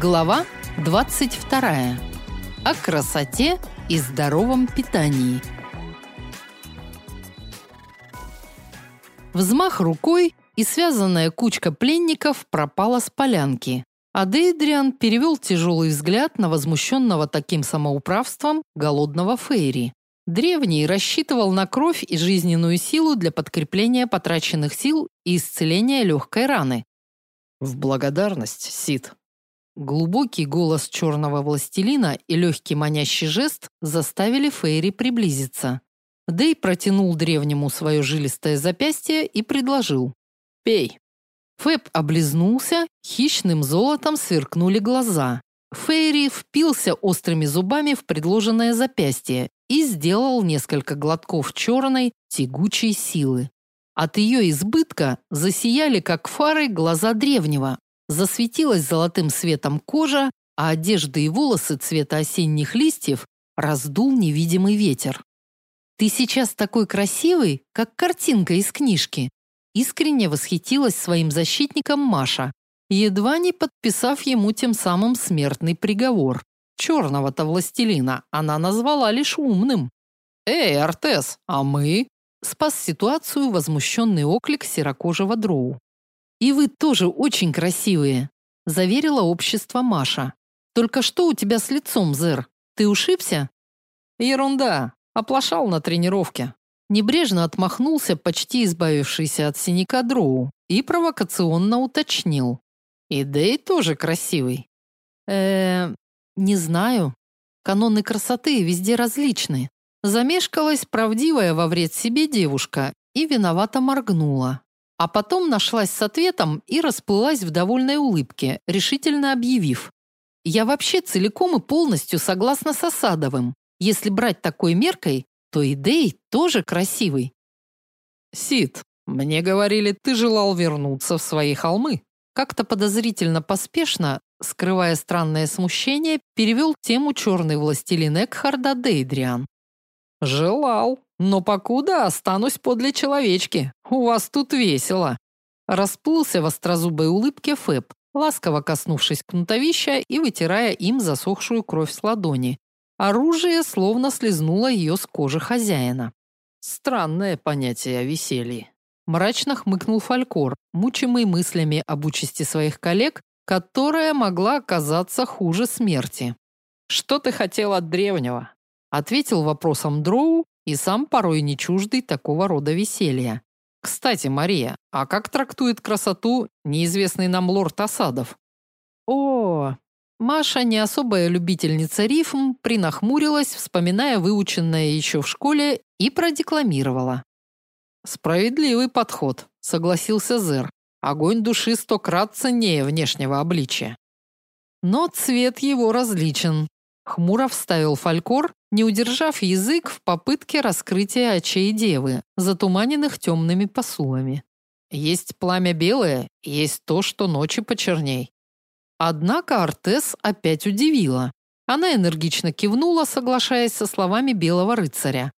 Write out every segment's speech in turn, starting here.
Глава 22. О красоте и здоровом питании. Взмах рукой, и связанная кучка пленников пропала с полянки. А перевел тяжелый взгляд на возмущенного таким самоуправством голодного Фейри. Древний рассчитывал на кровь и жизненную силу для подкрепления потраченных сил и исцеления легкой раны. В благодарность, Сид, Глубокий голос черного властелина и легкий манящий жест заставили Фейри приблизиться. Дэй протянул древнему свое жилистое запястье и предложил: "Пей". Фэб облизнулся, хищным золотом сверкнули глаза. Фейри впился острыми зубами в предложенное запястье и сделал несколько глотков черной, тягучей силы. От ее избытка засияли как фары глаза древнего, Засветилась золотым светом кожа, а одежда и волосы цвета осенних листьев раздул невидимый ветер. Ты сейчас такой красивый, как картинка из книжки. Искренне восхитилась своим защитником Маша, едва не подписав ему тем самым смертный приговор. Черного-то властелина она назвала лишь умным. Эй, Артес, а мы? Спас ситуацию возмущенный оклик серокожего дроу. И вы тоже очень красивые, заверила общество Маша. Только что у тебя с лицом, Зер? Ты ушибся? Ерунда, оплошал на тренировке. Небрежно отмахнулся почти избавившийся от синяка Дроу и провокационно уточнил: "И Дэй тоже красивый". Э, не знаю. Каноны красоты везде различны. Замешкалась правдивая во вред себе девушка и виновато моргнула. А потом нашлась с ответом и расплылась в довольной улыбке, решительно объявив: "Я вообще целиком и полностью согласна с Осадовым. Если брать такой меркой, то и Дей тоже красивый". Сид, мне говорили, ты желал вернуться в свои холмы. Как-то подозрительно поспешно, скрывая странное смущение, перевел тему черный властелин Экхарда Дейдриан. Желал, но покуда останусь подле человечки. У вас тут весело. Расплылся в острозубой улыбке Фэб, ласково коснувшись кнутовища и вытирая им засохшую кровь с ладони. Оружие словно слезнуло ее с кожи хозяина. Странное понятие о веселье. Мрачно хмыкнул Фалькор, мучимый мыслями об участи своих коллег, которая могла оказаться хуже смерти. Что ты хотел от древнего? Ответил вопросом Дроу и сам порой не чуждый такого рода веселья. Кстати, Мария, а как трактует красоту неизвестный нам лорд Осадов? О, Маша, не особая любительница рифм, принахмурилась, вспоминая выученное еще в школе, и продекламировала. Справедливый подход, согласился Зер. Огонь души сто крат ценнее внешнего обличия. Но цвет его различен, хмуро вставил Фалькор, не удержав язык в попытке раскрытия очей девы, затуманенных темными посулами. Есть пламя белое, есть то, что ночи почерней. Однако Артес опять удивила. Она энергично кивнула, соглашаясь со словами белого рыцаря.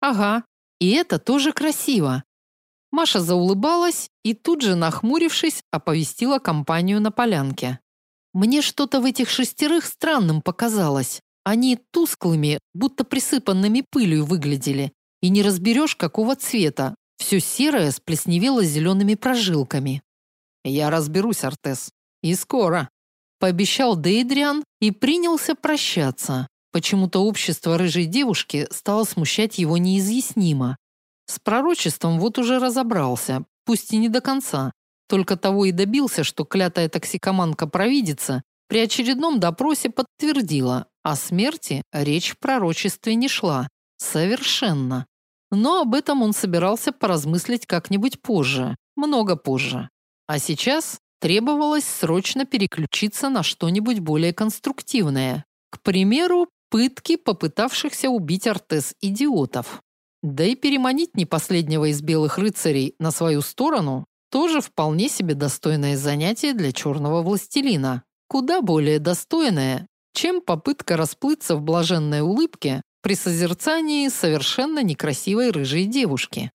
Ага, и это тоже красиво. Маша заулыбалась и тут же, нахмурившись, оповестила компанию на полянке. Мне что-то в этих шестерых странным показалось. Они тусклыми, будто присыпанными пылью выглядели, и не разберешь, какого цвета. Все серое сплесневело зелеными прожилками. Я разберусь, Артес. И скоро, пообещал Дейдриан и принялся прощаться. Почему-то общество рыжей девушки стало смущать его неизъяснимо. С пророчеством вот уже разобрался, пусть и не до конца. Только того и добился, что клятая токсикоманка-провидица при очередном допросе подтвердила, о смерти речь в пророчестве не шла. Совершенно. Но об этом он собирался поразмыслить как-нибудь позже, много позже. А сейчас требовалось срочно переключиться на что-нибудь более конструктивное. К примеру, пытки попытавшихся убить Артес идиотов. Да и переманить не последнего из белых рыцарей на свою сторону тоже вполне себе достойное занятие для черного властелина. Куда более достойное, чем попытка расплыться в блаженной улыбке при созерцании совершенно некрасивой рыжей девушки.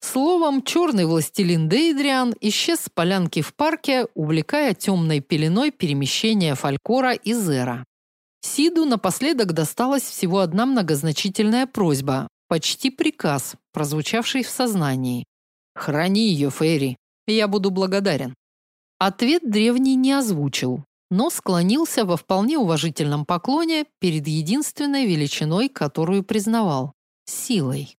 Словом, черный властелин Дейдриан исчез с полянки в парке, увлекая темной пеленой перемещения Фалькора и Зера. Сиду напоследок досталась всего одна многозначительная просьба, почти приказ, прозвучавший в сознании. «Храни ее, Фейри, я буду благодарен». Ответ древний не озвучил, но склонился во вполне уважительном поклоне перед единственной величиной, которую признавал – силой.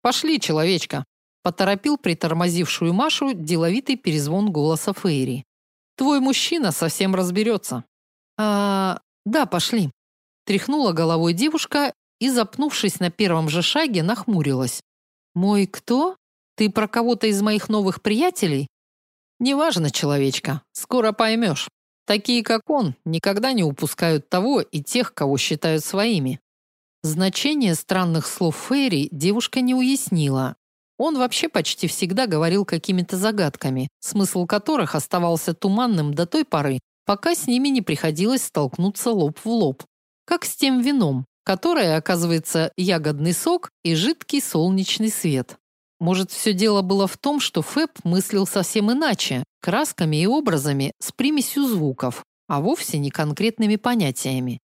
«Пошли, человечка!» – поторопил притормозившую Машу деловитый перезвон голоса Фейри. «Твой мужчина совсем разберется». «А, да, пошли». Тряхнула головой девушка и, запнувшись на первом же шаге, нахмурилась. «Мой кто? Ты про кого-то из моих новых приятелей?» «Неважно, человечка, скоро поймешь». Такие, как он, никогда не упускают того и тех, кого считают своими. Значение странных слов Фейри девушка не уяснила. Он вообще почти всегда говорил какими-то загадками, смысл которых оставался туманным до той поры, пока с ними не приходилось столкнуться лоб в лоб. Как с тем вином, которое, оказывается, ягодный сок и жидкий солнечный свет. Может, все дело было в том, что Фэб мыслил совсем иначе, красками и образами с примесью звуков, а вовсе не конкретными понятиями.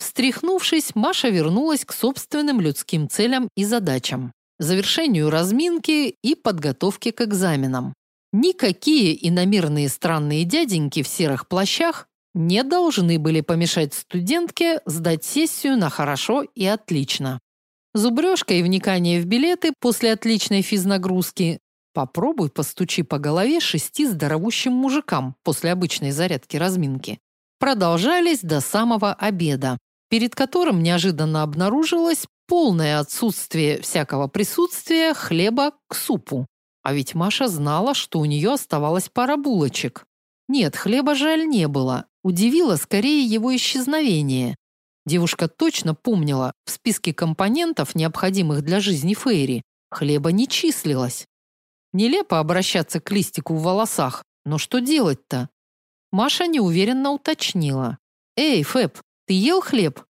Встряхнувшись, Маша вернулась к собственным людским целям и задачам, завершению разминки и подготовке к экзаменам. Никакие иномирные странные дяденьки в серых плащах не должны были помешать студентке сдать сессию на хорошо и отлично. Зубрежка и вникание в билеты после отличной физнагрузки. Попробуй постучи по голове шести здоровущим мужикам после обычной зарядки-разминки. Продолжались до самого обеда, перед которым неожиданно обнаружилось полное отсутствие всякого присутствия хлеба к супу. А ведь Маша знала, что у нее оставалась пара булочек. Нет, хлеба жаль не было. Удивило скорее его исчезновение. Девушка точно помнила, в списке компонентов, необходимых для жизни Фейри, хлеба не числилось. Нелепо обращаться к листику в волосах, но что делать-то? Маша неуверенно уточнила. «Эй, Фэб, ты ел хлеб?»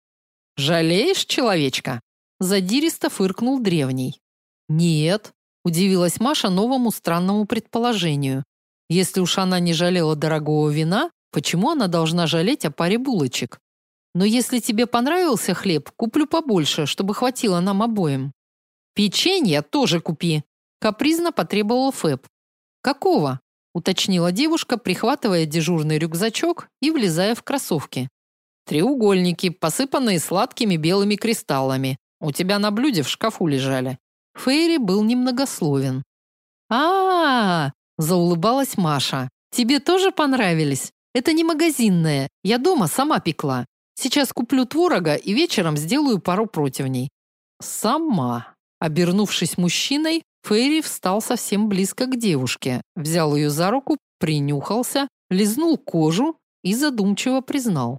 «Жалеешь, человечка?» Задиристо фыркнул древний. «Нет», – удивилась Маша новому странному предположению. «Если уж она не жалела дорогого вина, почему она должна жалеть о паре булочек? Но если тебе понравился хлеб, куплю побольше, чтобы хватило нам обоим. Печенье тоже купи, капризно потребовал Фэб. Какого? уточнила девушка, прихватывая дежурный рюкзачок и влезая в кроссовки. Треугольники, посыпанные сладкими белыми кристаллами. У тебя на блюде в шкафу лежали. Фейри был немногословен. А, -а, -а заулыбалась Маша. Тебе тоже понравились? Это не магазинное. Я дома сама пекла. Сейчас куплю творога и вечером сделаю пару противней. Сама. Обернувшись мужчиной, Фейри встал совсем близко к девушке, взял ее за руку, принюхался, лизнул кожу и задумчиво признал: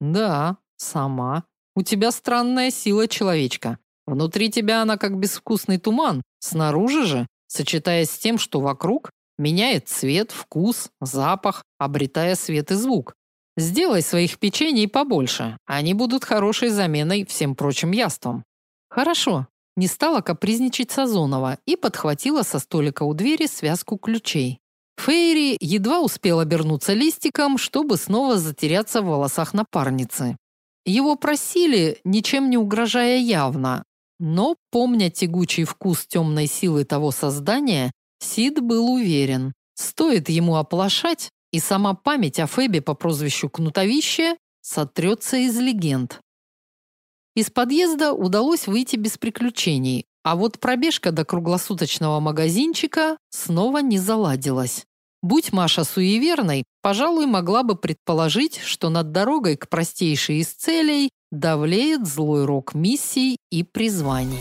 "Да, сама. У тебя странная сила, человечка. Внутри тебя она как безвкусный туман, снаружи же, сочетаясь с тем, что вокруг, меняет цвет, вкус, запах, обретая свет и звук. Сделай своих печений побольше. Они будут хорошей заменой всем прочим яствам. Хорошо. Не стала капризничать Сазонова и подхватила со столика у двери связку ключей. Фейри едва успел обернуться листиком, чтобы снова затеряться в волосах напарницы. Его просили, ничем не угрожая явно, но, помня тягучий вкус темной силы того создания, Сид был уверен, стоит ему оплошать, и сама память о Фебе по прозвищу Кнутовище сотрется из легенд. Из подъезда удалось выйти без приключений, а вот пробежка до круглосуточного магазинчика снова не заладилась. Будь Маша суеверной, пожалуй, могла бы предположить, что над дорогой к простейшей из целей давлеет злой рок миссий и призваний.